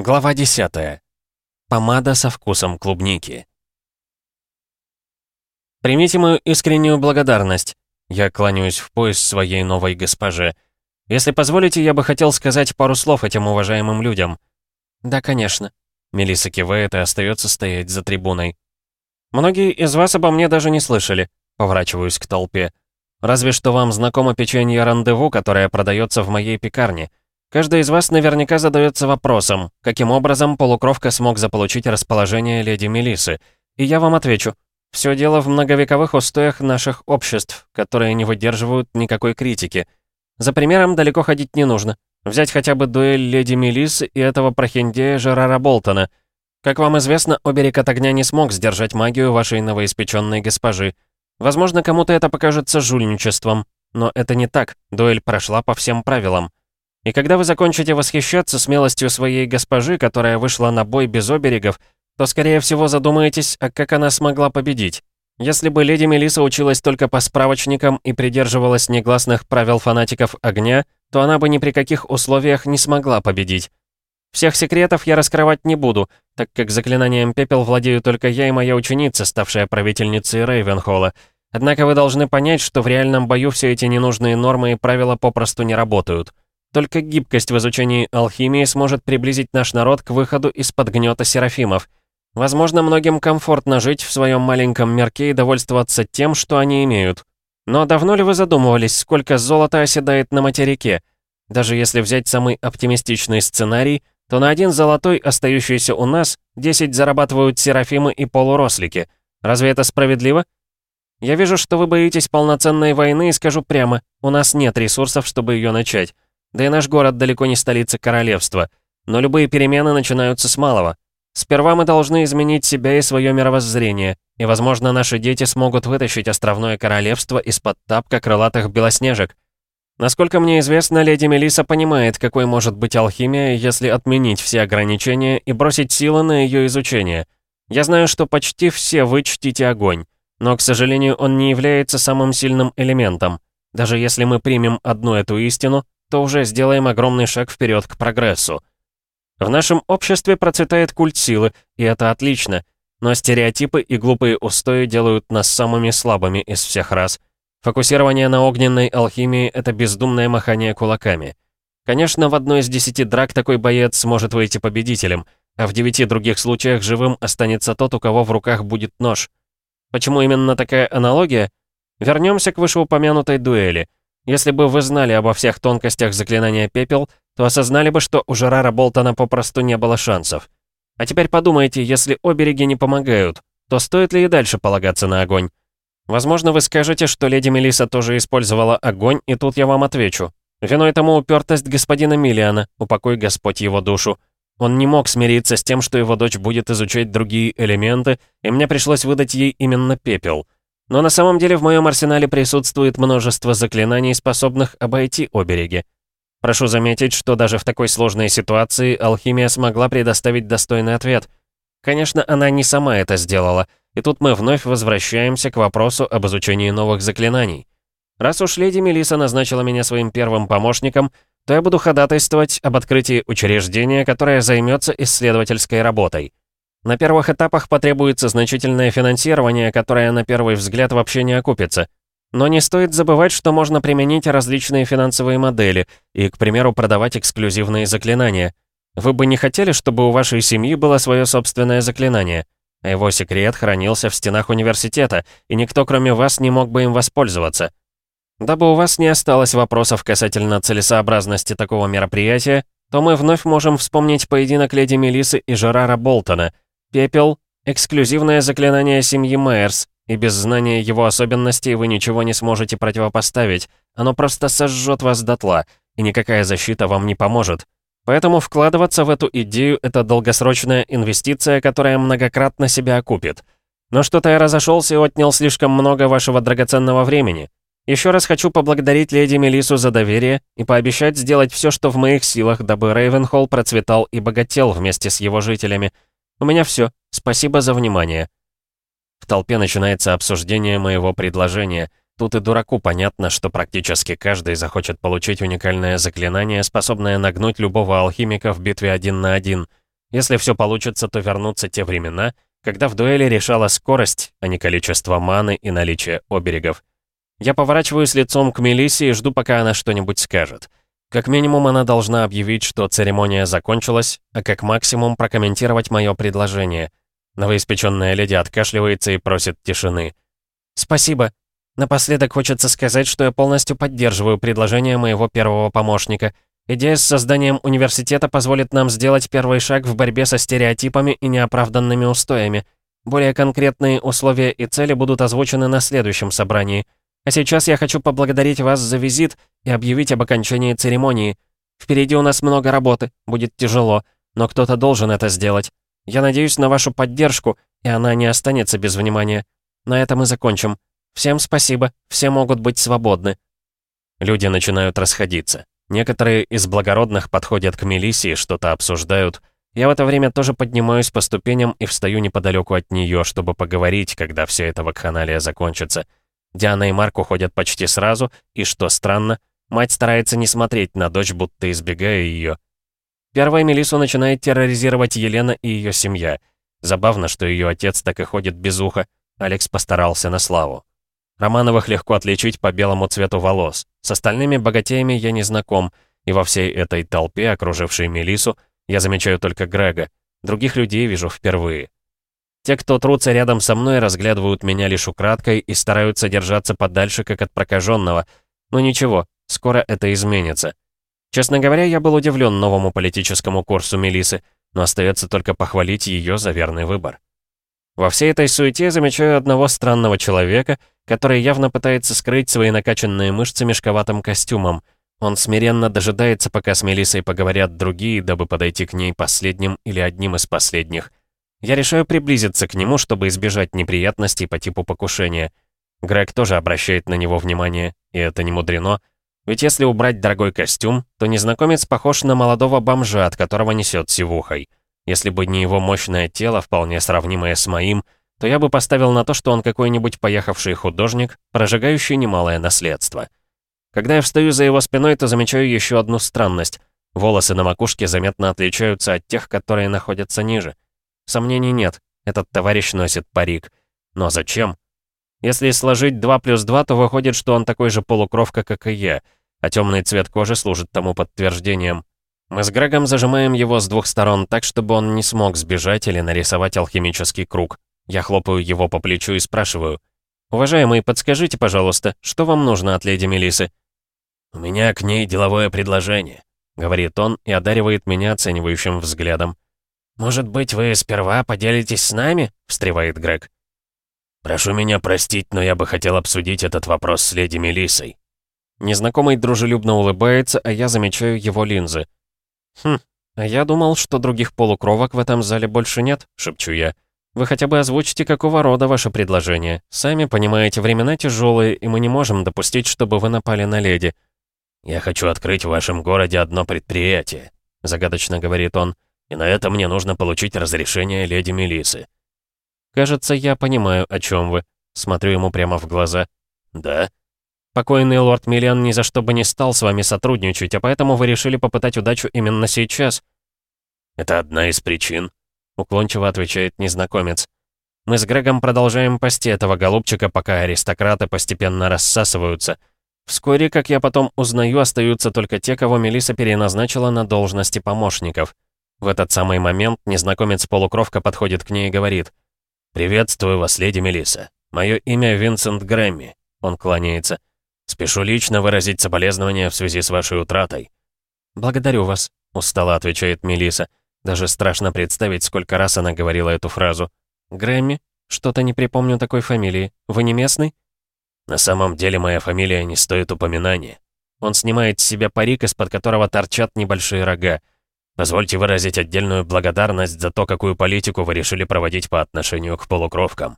Глава 10. Помада со вкусом клубники. Примите мою искреннюю благодарность. Я кланяюсь в пояс своей новой госпоже. Если позволите, я бы хотел сказать пару слов этим уважаемым людям. Да, конечно. Мелисса кивает и остается стоять за трибуной. Многие из вас обо мне даже не слышали. Поворачиваюсь к толпе. Разве что вам знакомо печенье рандеву, которое продается в моей пекарне. Каждый из вас наверняка задается вопросом, каким образом полукровка смог заполучить расположение леди Мелисы. И я вам отвечу. Все дело в многовековых устоях наших обществ, которые не выдерживают никакой критики. За примером далеко ходить не нужно. Взять хотя бы дуэль леди Мелисы и этого прохиндея Жерара Болтона. Как вам известно, оберег от огня не смог сдержать магию вашей новоиспеченной госпожи. Возможно, кому-то это покажется жульничеством, но это не так. Дуэль прошла по всем правилам. И когда вы закончите восхищаться смелостью своей госпожи, которая вышла на бой без оберегов, то, скорее всего, задумаетесь, а как она смогла победить. Если бы леди Мелиса училась только по справочникам и придерживалась негласных правил фанатиков огня, то она бы ни при каких условиях не смогла победить. Всех секретов я раскрывать не буду, так как заклинанием пепел владею только я и моя ученица, ставшая правительницей Рейвенхолла. Однако вы должны понять, что в реальном бою все эти ненужные нормы и правила попросту не работают. Только гибкость в изучении алхимии сможет приблизить наш народ к выходу из-под гнета серафимов. Возможно, многим комфортно жить в своем маленьком мирке и довольствоваться тем, что они имеют. Но давно ли вы задумывались, сколько золота оседает на материке? Даже если взять самый оптимистичный сценарий, то на один золотой, остающийся у нас, 10 зарабатывают серафимы и полурослики. Разве это справедливо? Я вижу, что вы боитесь полноценной войны и скажу прямо, у нас нет ресурсов, чтобы ее начать. Да и наш город далеко не столица королевства. Но любые перемены начинаются с малого. Сперва мы должны изменить себя и свое мировоззрение, и, возможно, наши дети смогут вытащить островное королевство из-под тапка крылатых белоснежек. Насколько мне известно, леди Мелиса понимает, какой может быть алхимия, если отменить все ограничения и бросить силы на ее изучение. Я знаю, что почти все вы чтите огонь, но, к сожалению, он не является самым сильным элементом. Даже если мы примем одну эту истину, то уже сделаем огромный шаг вперед к прогрессу. В нашем обществе процветает культ силы, и это отлично, но стереотипы и глупые устои делают нас самыми слабыми из всех рас. Фокусирование на огненной алхимии — это бездумное махание кулаками. Конечно, в одной из десяти драк такой боец сможет выйти победителем, а в девяти других случаях живым останется тот, у кого в руках будет нож. Почему именно такая аналогия? Вернемся к вышеупомянутой дуэли — если бы вы знали обо всех тонкостях заклинания «Пепел», то осознали бы, что у Жерара Болтона попросту не было шансов. А теперь подумайте, если обереги не помогают, то стоит ли и дальше полагаться на огонь? Возможно, вы скажете, что леди Мелиса тоже использовала огонь, и тут я вам отвечу. Виной тому упертость господина Миллиана, упокой Господь его душу. Он не мог смириться с тем, что его дочь будет изучать другие элементы, и мне пришлось выдать ей именно пепел — но на самом деле в моем арсенале присутствует множество заклинаний, способных обойти обереги. Прошу заметить, что даже в такой сложной ситуации алхимия смогла предоставить достойный ответ. Конечно, она не сама это сделала, и тут мы вновь возвращаемся к вопросу об изучении новых заклинаний. Раз уж леди Мелиса назначила меня своим первым помощником, то я буду ходатайствовать об открытии учреждения, которое займется исследовательской работой. На первых этапах потребуется значительное финансирование, которое на первый взгляд вообще не окупится. Но не стоит забывать, что можно применить различные финансовые модели и, к примеру, продавать эксклюзивные заклинания. Вы бы не хотели, чтобы у вашей семьи было свое собственное заклинание? А его секрет хранился в стенах университета, и никто, кроме вас, не мог бы им воспользоваться. Дабы у вас не осталось вопросов касательно целесообразности такого мероприятия, то мы вновь можем вспомнить поединок леди Мелисы и Жерара Болтона — Пепел — эксклюзивное заклинание семьи Майерс, и без знания его особенностей вы ничего не сможете противопоставить. Оно просто сожжет вас дотла, и никакая защита вам не поможет. Поэтому вкладываться в эту идею — это долгосрочная инвестиция, которая многократно себя окупит. Но что-то я разошелся и отнял слишком много вашего драгоценного времени. Еще раз хочу поблагодарить леди Мелису за доверие и пообещать сделать все, что в моих силах, дабы Рейвенхолл процветал и богател вместе с его жителями — у меня все. Спасибо за внимание». В толпе начинается обсуждение моего предложения. Тут и дураку понятно, что практически каждый захочет получить уникальное заклинание, способное нагнуть любого алхимика в битве один на один. Если все получится, то вернутся те времена, когда в дуэли решала скорость, а не количество маны и наличие оберегов. Я поворачиваюсь лицом к Мелиссе и жду, пока она что-нибудь скажет. Как минимум, она должна объявить, что церемония закончилась, а как максимум прокомментировать мое предложение. Новоиспеченная леди откашливается и просит тишины. «Спасибо. Напоследок хочется сказать, что я полностью поддерживаю предложение моего первого помощника. Идея с созданием университета позволит нам сделать первый шаг в борьбе со стереотипами и неоправданными устоями. Более конкретные условия и цели будут озвучены на следующем собрании. А сейчас я хочу поблагодарить вас за визит и объявить об окончании церемонии. Впереди у нас много работы, будет тяжело, но кто-то должен это сделать. Я надеюсь на вашу поддержку, и она не останется без внимания. На этом мы закончим. Всем спасибо, все могут быть свободны». Люди начинают расходиться. Некоторые из благородных подходят к Мелиссе и что-то обсуждают. Я в это время тоже поднимаюсь по ступеням и встаю неподалеку от нее, чтобы поговорить, когда все это вакханалия закончится. Диана и Марк уходят почти сразу, и, что странно, мать старается не смотреть на дочь, будто избегая ее. Первой Мелиссу начинает терроризировать Елена и ее семья. Забавно, что ее отец так и ходит без уха. Алекс постарался на славу. Романовых легко отличить по белому цвету волос. С остальными богатеями я не знаком, и во всей этой толпе, окружившей Мелису, я замечаю только Грега. Других людей вижу впервые. Те, кто трутся рядом со мной, разглядывают меня лишь украдкой и стараются держаться подальше, как от прокаженного. Но ничего, скоро это изменится. Честно говоря, я был удивлен новому политическому курсу Мелисы, но остается только похвалить ее за верный выбор. Во всей этой суете замечаю одного странного человека, который явно пытается скрыть свои накачанные мышцы мешковатым костюмом. Он смиренно дожидается, пока с Мелиссой поговорят другие, дабы подойти к ней последним или одним из последних. Я решаю приблизиться к нему, чтобы избежать неприятностей по типу покушения. Грег тоже обращает на него внимание, и это не мудрено. Ведь если убрать дорогой костюм, то незнакомец похож на молодого бомжа, от которого несет сивухой. Если бы не его мощное тело, вполне сравнимое с моим, то я бы поставил на то, что он какой-нибудь поехавший художник, прожигающий немалое наследство. Когда я встаю за его спиной, то замечаю еще одну странность. Волосы на макушке заметно отличаются от тех, которые находятся ниже. Сомнений нет, этот товарищ носит парик. Но зачем? Если сложить 2 плюс 2, то выходит, что он такой же полукровка, как и я, а темный цвет кожи служит тому подтверждением. Мы с Грегом зажимаем его с двух сторон так, чтобы он не смог сбежать или нарисовать алхимический круг. Я хлопаю его по плечу и спрашиваю. «Уважаемый, подскажите, пожалуйста, что вам нужно от леди Мелисы? «У меня к ней деловое предложение», — говорит он и одаривает меня оценивающим взглядом. «Может быть, вы сперва поделитесь с нами?» — встревает Грег. «Прошу меня простить, но я бы хотел обсудить этот вопрос с леди Мелиссой». Незнакомый дружелюбно улыбается, а я замечаю его линзы. «Хм, а я думал, что других полукровок в этом зале больше нет», — шепчу я. «Вы хотя бы озвучите, какого рода ваше предложение. Сами понимаете, времена тяжелые, и мы не можем допустить, чтобы вы напали на леди». «Я хочу открыть в вашем городе одно предприятие», — загадочно говорит он. «И на это мне нужно получить разрешение леди Мелисы». «Кажется, я понимаю, о чем вы». Смотрю ему прямо в глаза. «Да?» Покойный лорд Миллиан ни за что бы не стал с вами сотрудничать, а поэтому вы решили попытать удачу именно сейчас». «Это одна из причин», — уклончиво отвечает незнакомец. «Мы с Грегом продолжаем пасти этого голубчика, пока аристократы постепенно рассасываются. Вскоре, как я потом узнаю, остаются только те, кого Мелиса переназначила на должности помощников. В этот самый момент незнакомец-полукровка подходит к ней и говорит. «Приветствую вас, леди Мелиса. Мое имя Винсент Грэмми». Он кланяется. Спешу лично выразить соболезнования в связи с вашей утратой». «Благодарю вас», — устало отвечает Мелиса. Даже страшно представить, сколько раз она говорила эту фразу. «Грэмми? Что-то не припомню такой фамилии. Вы не местный?» «На самом деле моя фамилия не стоит упоминания». Он снимает с себя парик, из-под которого торчат небольшие рога. «Позвольте выразить отдельную благодарность за то, какую политику вы решили проводить по отношению к полукровкам».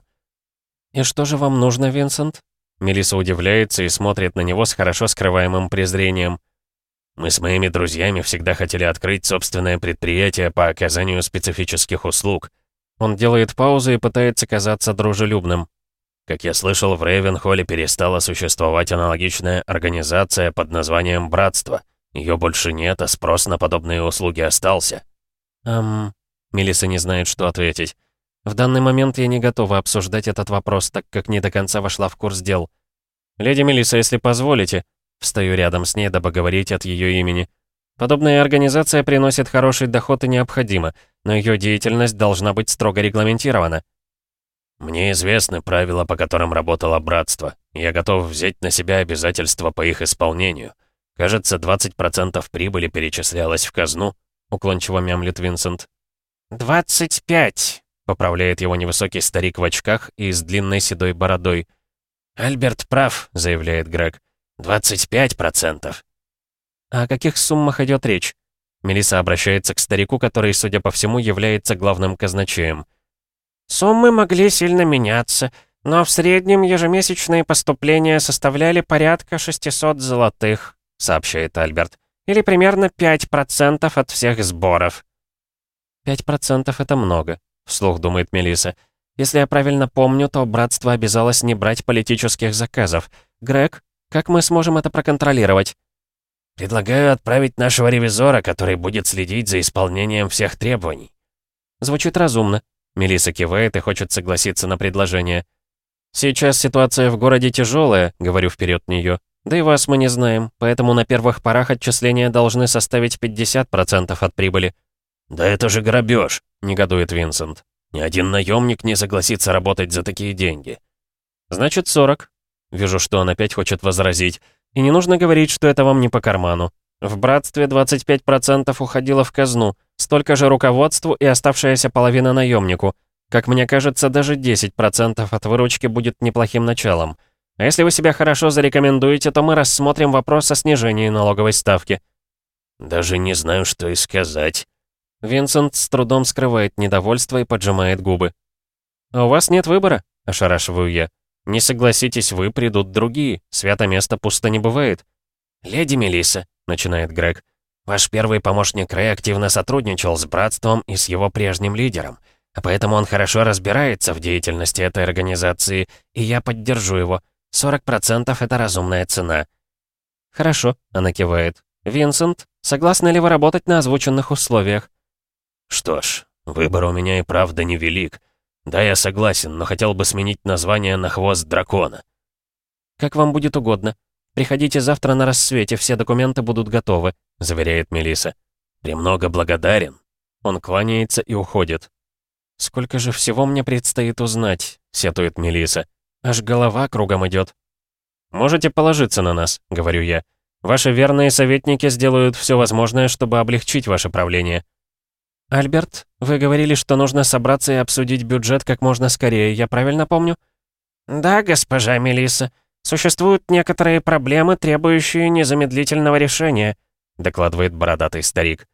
«И что же вам нужно, Винсент?» Мелиса удивляется и смотрит на него с хорошо скрываемым презрением. «Мы с моими друзьями всегда хотели открыть собственное предприятие по оказанию специфических услуг». Он делает паузу и пытается казаться дружелюбным. Как я слышал, в Рейвенхолле перестала существовать аналогичная организация под названием «Братство». Ее больше нет, а спрос на подобные услуги остался. Эм, Мелиса не знает, что ответить. В данный момент я не готова обсуждать этот вопрос, так как не до конца вошла в курс дел. «Леди Мелиса, если позволите...» Встаю рядом с ней, дабы говорить от ее имени. Подобная организация приносит хороший доход и необходимо, но ее деятельность должна быть строго регламентирована. Мне известны правила, по которым работало братство. Я готов взять на себя обязательства по их исполнению. Кажется, 20% прибыли перечислялось в казну, уклончиво мямлит Винсент. «Двадцать пять», — поправляет его невысокий старик в очках и с длинной седой бородой. «Альберт прав», — заявляет Грег. «Двадцать пять процентов». «А о каких суммах идет речь?» Мелиса обращается к старику, который, судя по всему, является главным казначеем. Суммы могли сильно меняться, но в среднем ежемесячные поступления составляли порядка 600 золотых, сообщает Альберт. Или примерно 5% от всех сборов. 5% это много, вслух думает Мелиса. Если я правильно помню, то братство обязалось не брать политических заказов. Грег, как мы сможем это проконтролировать? Предлагаю отправить нашего ревизора, который будет следить за исполнением всех требований. Звучит разумно. Мелиса кивает и хочет согласиться на предложение. «Сейчас ситуация в городе тяжелая», — говорю вперед нее. «Да и вас мы не знаем, поэтому на первых порах отчисления должны составить 50% от прибыли». «Да это же грабеж», — негодует Винсент. «Ни один наемник не согласится работать за такие деньги». «Значит, 40». Вижу, что он опять хочет возразить. И не нужно говорить, что это вам не по карману. В братстве 25% уходило в казну, столько же руководству и оставшаяся половина наемнику. Как мне кажется, даже 10% от выручки будет неплохим началом. А если вы себя хорошо зарекомендуете, то мы рассмотрим вопрос о снижении налоговой ставки. Даже не знаю, что и сказать. Винсент с трудом скрывает недовольство и поджимает губы. «А «У вас нет выбора?» – ошарашиваю я. «Не согласитесь вы, придут другие. Свято место пусто не бывает». «Леди Мелисса», начинает Грег. «Ваш первый помощник Рэй активно сотрудничал с Братством и с его прежним лидером, а поэтому он хорошо разбирается в деятельности этой организации, и я поддержу его. 40% — это разумная цена». «Хорошо», — она кивает. «Винсент, согласны ли вы работать на озвученных условиях?» «Что ж, выбор у меня и правда невелик. Да, я согласен, но хотел бы сменить название на «Хвост дракона». «Как вам будет угодно. «Приходите завтра на рассвете, все документы будут готовы», — заверяет Мелиса. «Премного благодарен». Он кланяется и уходит. «Сколько же всего мне предстоит узнать», — сетует Мелиса. «Аж голова кругом идет. «Можете положиться на нас», — говорю я. «Ваши верные советники сделают все возможное, чтобы облегчить ваше правление». «Альберт, вы говорили, что нужно собраться и обсудить бюджет как можно скорее, я правильно помню?» «Да, госпожа Мелиса. «Существуют некоторые проблемы, требующие незамедлительного решения», докладывает бородатый старик.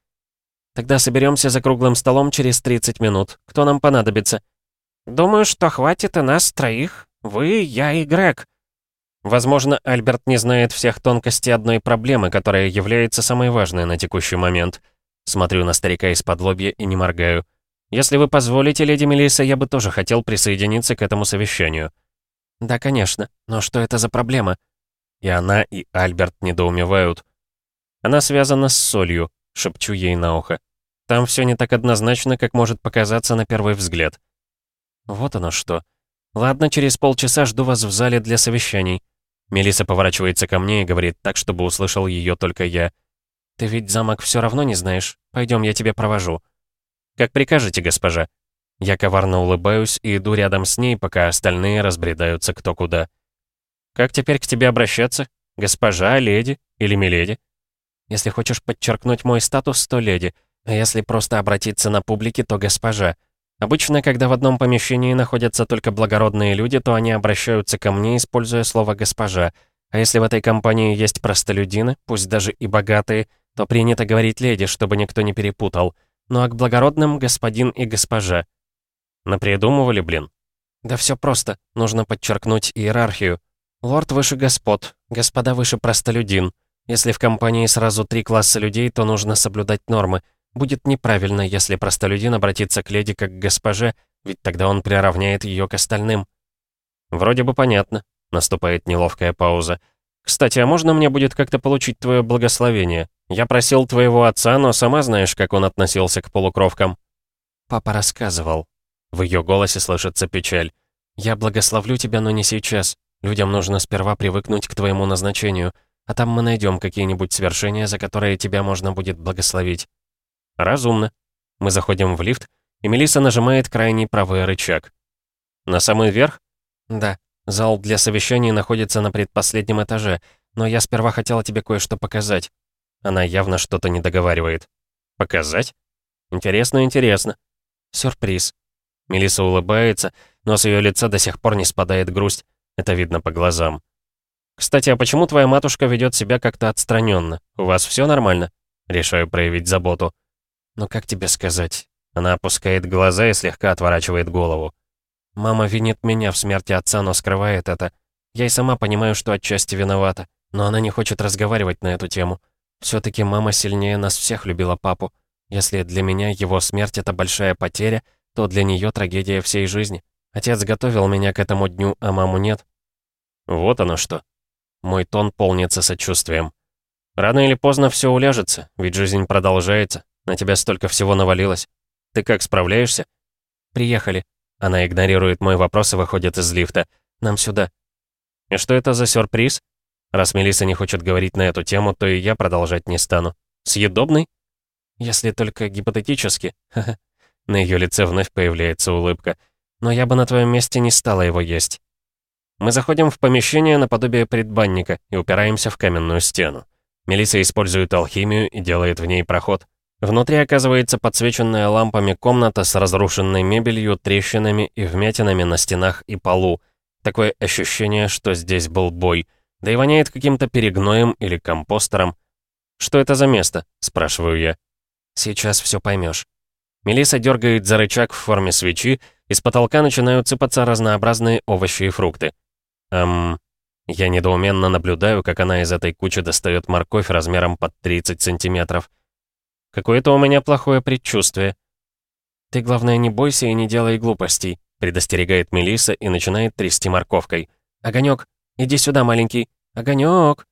«Тогда соберемся за круглым столом через 30 минут. Кто нам понадобится?» «Думаю, что хватит и нас троих. Вы, я и Грег». Возможно, Альберт не знает всех тонкостей одной проблемы, которая является самой важной на текущий момент. Смотрю на старика из-под лобья и не моргаю. Если вы позволите, леди Мелисса, я бы тоже хотел присоединиться к этому совещанию. «Да, конечно. Но что это за проблема?» И она, и Альберт недоумевают. Она связана с солью, шепчу ей на ухо. Там все не так однозначно, как может показаться на первый взгляд. Вот оно что. Ладно, через полчаса жду вас в зале для совещаний. Мелиса поворачивается ко мне и говорит так, чтобы услышал ее только я. Ты ведь замок все равно не знаешь. Пойдем, я тебя провожу. Как прикажете, госпожа. Я коварно улыбаюсь и иду рядом с ней, пока остальные разбредаются кто куда. «Как теперь к тебе обращаться? Госпожа, леди или миледи?» «Если хочешь подчеркнуть мой статус, то леди, а если просто обратиться на публике, то госпожа. Обычно, когда в одном помещении находятся только благородные люди, то они обращаются ко мне, используя слово «госпожа», а если в этой компании есть простолюдины, пусть даже и богатые, то принято говорить «леди», чтобы никто не перепутал. Ну а к благородным — господин и госпожа. Напридумывали, блин. Да все просто. Нужно подчеркнуть иерархию. Лорд выше господ, господа выше простолюдин. Если в компании сразу три класса людей, то нужно соблюдать нормы. Будет неправильно, если простолюдин обратится к леди как к госпоже, ведь тогда он приравняет ее к остальным. Вроде бы понятно. Наступает неловкая пауза. «Кстати, а можно мне будет как-то получить твое благословение? Я просил твоего отца, но сама знаешь, как он относился к полукровкам». Папа рассказывал. В ее голосе слышится печаль. «Я благословлю тебя, но не сейчас. Людям нужно сперва привыкнуть к твоему назначению, а там мы найдем какие-нибудь свершения, за которые тебя можно будет благословить». «Разумно». Мы заходим в лифт, и Мелиса нажимает крайний правый рычаг. «На самый верх?» «Да. Зал для совещаний находится на предпоследнем этаже, но я сперва хотела тебе кое-что показать». Она явно что-то не договаривает. «Показать?» «Интересно, интересно». «Сюрприз». Мелиса улыбается, но с ее лица до сих пор не спадает грусть. Это видно по глазам. «Кстати, а почему твоя матушка ведет себя как-то отстраненно? У вас все нормально?» Решаю проявить заботу. «Ну как тебе сказать?» Она опускает глаза и слегка отворачивает голову. «Мама винит меня в смерти отца, но скрывает это. Я и сама понимаю, что отчасти виновата, но она не хочет разговаривать на эту тему. все таки мама сильнее нас всех любила папу. Если для меня его смерть — это большая потеря, то для нее трагедия всей жизни. Отец готовил меня к этому дню, а маму нет. Вот оно что. Мой тон полнится сочувствием. Рано или поздно все уляжется, ведь жизнь продолжается. На тебя столько всего навалилось. Ты как, справляешься? Приехали. Она игнорирует мой вопрос и выходит из лифта. Нам сюда. И что это за сюрприз? Раз Мелиса не хочет говорить на эту тему, то и я продолжать не стану. Съедобный? Если только гипотетически. На ее лице вновь появляется улыбка. Но я бы на твоем месте не стала его есть. Мы заходим в помещение наподобие предбанника и упираемся в каменную стену. Мелиса использует алхимию и делает в ней проход. Внутри оказывается подсвеченная лампами комната с разрушенной мебелью, трещинами и вмятинами на стенах и полу. Такое ощущение, что здесь был бой. Да и воняет каким-то перегноем или компостером. «Что это за место?» — спрашиваю я. Сейчас все поймешь. Мелиса дергает за рычаг в форме свечи, из потолка начинают сыпаться разнообразные овощи и фрукты. Эм... Я недоуменно наблюдаю, как она из этой кучи достает морковь размером под 30 сантиметров. Какое-то у меня плохое предчувствие. «Ты, главное, не бойся и не делай глупостей», предостерегает Мелиса и начинает трясти морковкой. «Огонёк, иди сюда, маленький. Огонёк!»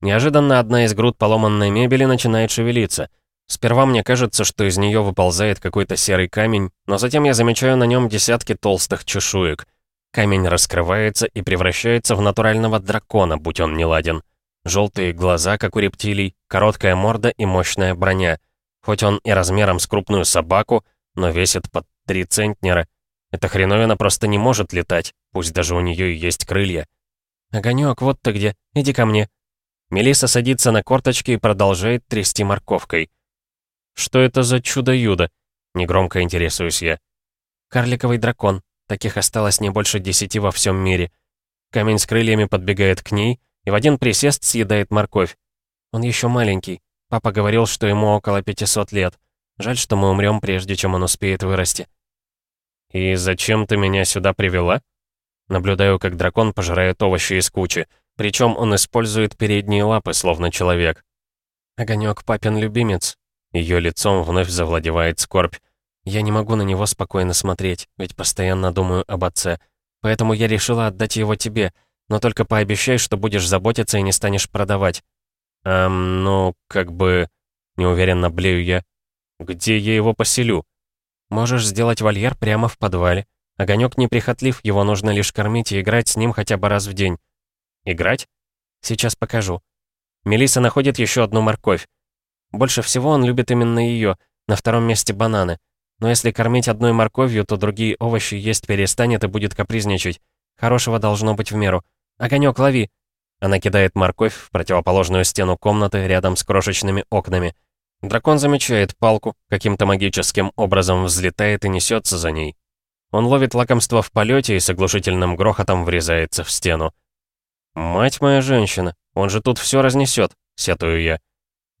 Неожиданно одна из груд поломанной мебели начинает шевелиться — Сперва мне кажется, что из нее выползает какой-то серый камень, но затем я замечаю на нем десятки толстых чешуек. Камень раскрывается и превращается в натурального дракона, будь он неладен. Желтые глаза, как у рептилий, короткая морда и мощная броня. Хоть он и размером с крупную собаку, но весит под три центнера. Эта хреновина просто не может летать, пусть даже у нее и есть крылья. «Огонёк, вот ты где, иди ко мне». Мелиса садится на корточки и продолжает трясти морковкой. «Что это за чудо-юдо?» — негромко интересуюсь я. «Карликовый дракон. Таких осталось не больше десяти во всем мире. Камень с крыльями подбегает к ней и в один присест съедает морковь. Он еще маленький. Папа говорил, что ему около 500 лет. Жаль, что мы умрем, прежде чем он успеет вырасти». «И зачем ты меня сюда привела?» Наблюдаю, как дракон пожирает овощи из кучи. Причем он использует передние лапы, словно человек. Огонек папин любимец. Ее лицом вновь завладевает скорбь. Я не могу на него спокойно смотреть, ведь постоянно думаю об отце. Поэтому я решила отдать его тебе, но только пообещай, что будешь заботиться и не станешь продавать. Эм, ну, как бы... Неуверенно блею я. Где я его поселю? Можешь сделать вольер прямо в подвале. Огонек неприхотлив, его нужно лишь кормить и играть с ним хотя бы раз в день. Играть? Сейчас покажу. Мелиса находит еще одну морковь. Больше всего он любит именно ее, на втором месте бананы. Но если кормить одной морковью, то другие овощи есть перестанет и будет капризничать. Хорошего должно быть в меру. Огонек, лови!» Она кидает морковь в противоположную стену комнаты рядом с крошечными окнами. Дракон замечает палку, каким-то магическим образом взлетает и несется за ней. Он ловит лакомство в полете и с оглушительным грохотом врезается в стену. «Мать моя женщина, он же тут все разнесет», — сетую я.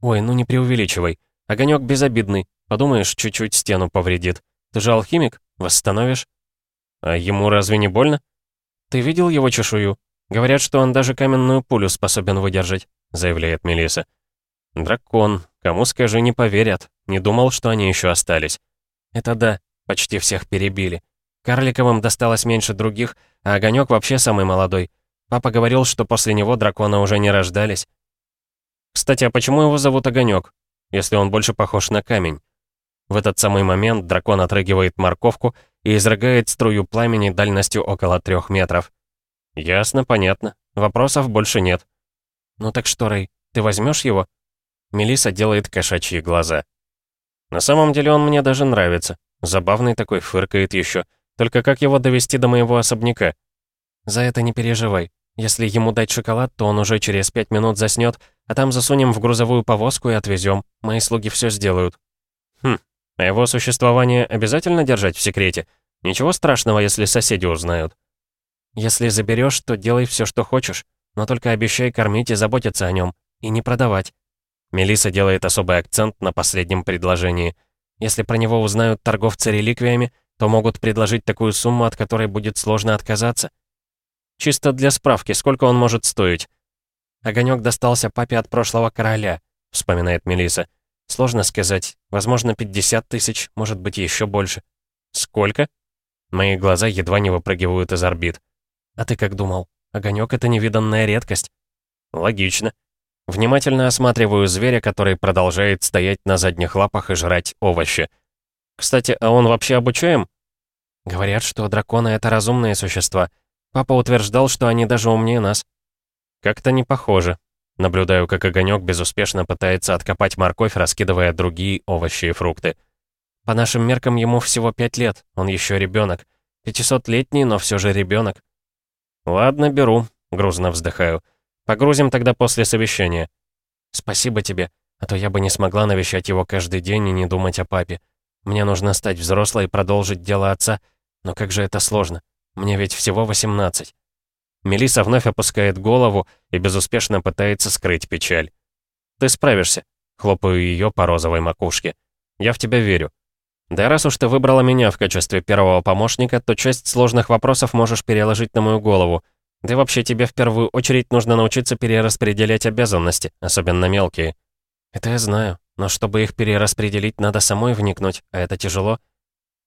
«Ой, ну не преувеличивай. Огонек безобидный. Подумаешь, чуть-чуть стену повредит. Ты же алхимик? Восстановишь?» «А ему разве не больно?» «Ты видел его чешую? Говорят, что он даже каменную пулю способен выдержать», — заявляет Мелиса. «Дракон. Кому скажи, не поверят. Не думал, что они еще остались». «Это да. Почти всех перебили. Карликовым досталось меньше других, а Огонек вообще самый молодой. Папа говорил, что после него дракона уже не рождались. Кстати, а почему его зовут Огонек, если он больше похож на камень? В этот самый момент дракон отрыгивает морковку и изрыгает струю пламени дальностью около трех метров. Ясно, понятно. Вопросов больше нет. Ну так что, Рэй, ты возьмешь его? Мелиса делает кошачьи глаза. На самом деле он мне даже нравится. Забавный такой, фыркает еще. Только как его довести до моего особняка? За это не переживай. Если ему дать шоколад, то он уже через пять минут заснет, а там засунем в грузовую повозку и отвезем. Мои слуги все сделают. Хм, а его существование обязательно держать в секрете? Ничего страшного, если соседи узнают. Если заберешь, то делай все, что хочешь, но только обещай кормить и заботиться о нем, и не продавать. Мелиса делает особый акцент на последнем предложении. Если про него узнают торговцы реликвиями, то могут предложить такую сумму, от которой будет сложно отказаться. Чисто для справки, сколько он может стоить? Огонек достался папе от прошлого короля, вспоминает Мелиса. Сложно сказать. Возможно, 50 тысяч, может быть, еще больше. Сколько? Мои глаза едва не выпрыгивают из орбит. А ты как думал? Огонек это невиданная редкость. Логично. Внимательно осматриваю зверя, который продолжает стоять на задних лапах и жрать овощи. Кстати, а он вообще обучаем? Говорят, что драконы — это разумные существа. Папа утверждал, что они даже умнее нас. Как-то не похоже. Наблюдаю, как огонек безуспешно пытается откопать морковь, раскидывая другие овощи и фрукты. По нашим меркам ему всего пять лет, он еще ребенок. Пятисотлетний, но все же ребенок. Ладно, беру, грузно вздыхаю. Погрузим тогда после совещания. Спасибо тебе, а то я бы не смогла навещать его каждый день и не думать о папе. Мне нужно стать взрослой и продолжить дело отца, но как же это сложно. Мне ведь всего 18. Мелиса вновь опускает голову и безуспешно пытается скрыть печаль. «Ты справишься», — хлопаю ее по розовой макушке. «Я в тебя верю. Да раз уж ты выбрала меня в качестве первого помощника, то часть сложных вопросов можешь переложить на мою голову. Да вообще тебе в первую очередь нужно научиться перераспределять обязанности, особенно мелкие. Это я знаю, но чтобы их перераспределить, надо самой вникнуть, а это тяжело.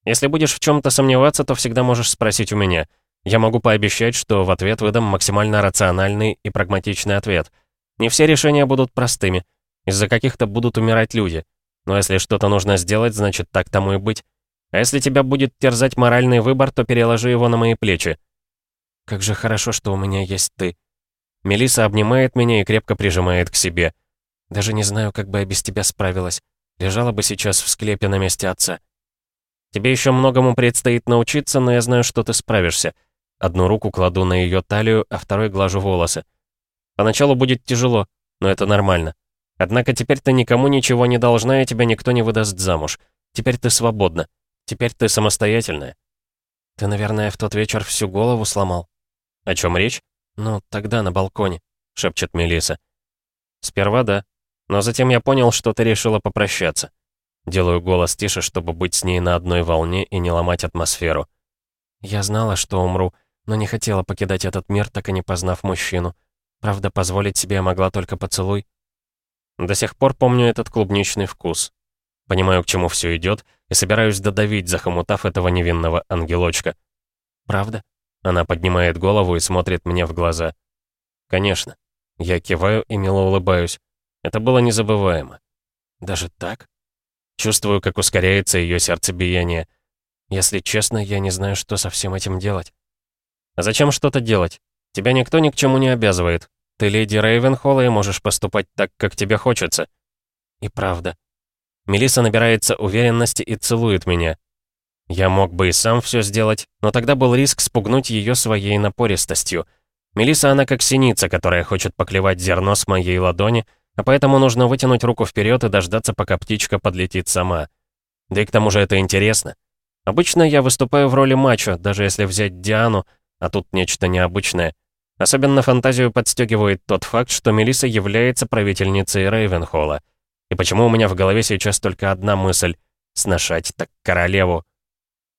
Если будешь в чем-то сомневаться, то всегда можешь спросить у меня. Я могу пообещать, что в ответ выдам максимально рациональный и прагматичный ответ. Не все решения будут простыми. Из-за каких-то будут умирать люди. Но если что-то нужно сделать, значит так тому и быть. А если тебя будет терзать моральный выбор, то переложи его на мои плечи. Как же хорошо, что у меня есть ты. Мелиса обнимает меня и крепко прижимает к себе. Даже не знаю, как бы я без тебя справилась. Лежала бы сейчас в склепе на месте отца. Тебе еще многому предстоит научиться, но я знаю, что ты справишься. Одну руку кладу на ее талию, а второй глажу волосы. Поначалу будет тяжело, но это нормально. Однако теперь ты никому ничего не должна, и тебя никто не выдаст замуж. Теперь ты свободна. Теперь ты самостоятельная. Ты, наверное, в тот вечер всю голову сломал. «О чем речь?» «Ну, тогда на балконе», — шепчет Мелиса. «Сперва да, но затем я понял, что ты решила попрощаться. Делаю голос тише, чтобы быть с ней на одной волне и не ломать атмосферу. Я знала, что умру, но не хотела покидать этот мир, так и не познав мужчину. Правда, позволить себе я могла только поцелуй. До сих пор помню этот клубничный вкус. Понимаю, к чему все идет, и собираюсь додавить, захомутав этого невинного ангелочка. Правда? Она поднимает голову и смотрит мне в глаза. Конечно. Я киваю и мило улыбаюсь. Это было незабываемо. Даже так? Чувствую, как ускоряется ее сердцебиение. Если честно, я не знаю, что со всем этим делать. А зачем что-то делать? Тебя никто ни к чему не обязывает. Ты леди Рейвенхолла и можешь поступать так, как тебе хочется. И правда. Мелиса набирается уверенности и целует меня. Я мог бы и сам все сделать, но тогда был риск спугнуть ее своей напористостью. Мелиса она как синица, которая хочет поклевать зерно с моей ладони, а поэтому нужно вытянуть руку вперед и дождаться, пока птичка подлетит сама. Да и к тому же это интересно. Обычно я выступаю в роли мачо, даже если взять Диану, а тут нечто необычное. Особенно фантазию подстегивает тот факт, что Мелиса является правительницей Рейвенхолла. И почему у меня в голове сейчас только одна мысль — сношать так королеву.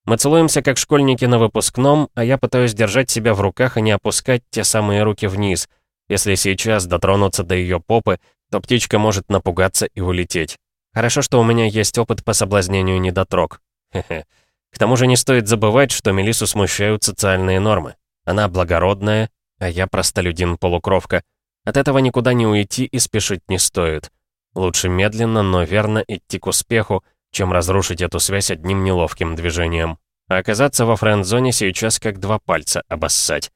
Мы целуемся, как школьники на выпускном, а я пытаюсь держать себя в руках и не опускать те самые руки вниз. Если сейчас дотронуться до ее попы, то птичка может напугаться и улететь. Хорошо, что у меня есть опыт по соблазнению недотрог. Хе-хе. К тому же не стоит забывать, что Мелису смущают социальные нормы. Она благородная, а я простолюдин-полукровка. От этого никуда не уйти и спешить не стоит. Лучше медленно, но верно идти к успеху, чем разрушить эту связь одним неловким движением. А оказаться во френд-зоне сейчас как два пальца обоссать.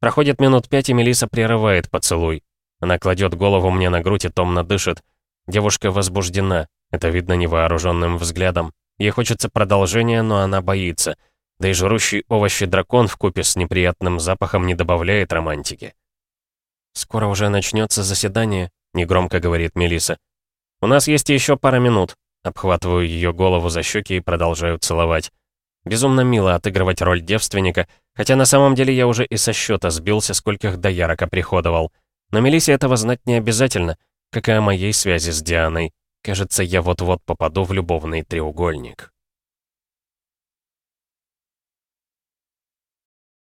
Проходит минут пять, и Мелиса прерывает поцелуй. Она кладет голову мне на грудь и томно дышит. Девушка возбуждена, это видно невооруженным взглядом. Ей хочется продолжения, но она боится. Да и жрущий овощи дракон в купе с неприятным запахом не добавляет романтики. «Скоро уже начнется заседание», — негромко говорит Мелиса. «У нас есть еще пара минут». Обхватываю ее голову за щеки и продолжаю целовать. Безумно мило отыгрывать роль девственника, хотя на самом деле я уже и со счета сбился, скольких доярок оприходовал. Но Мелисе этого знать не обязательно, как и о моей связи с Дианой. Кажется, я вот-вот попаду в любовный треугольник.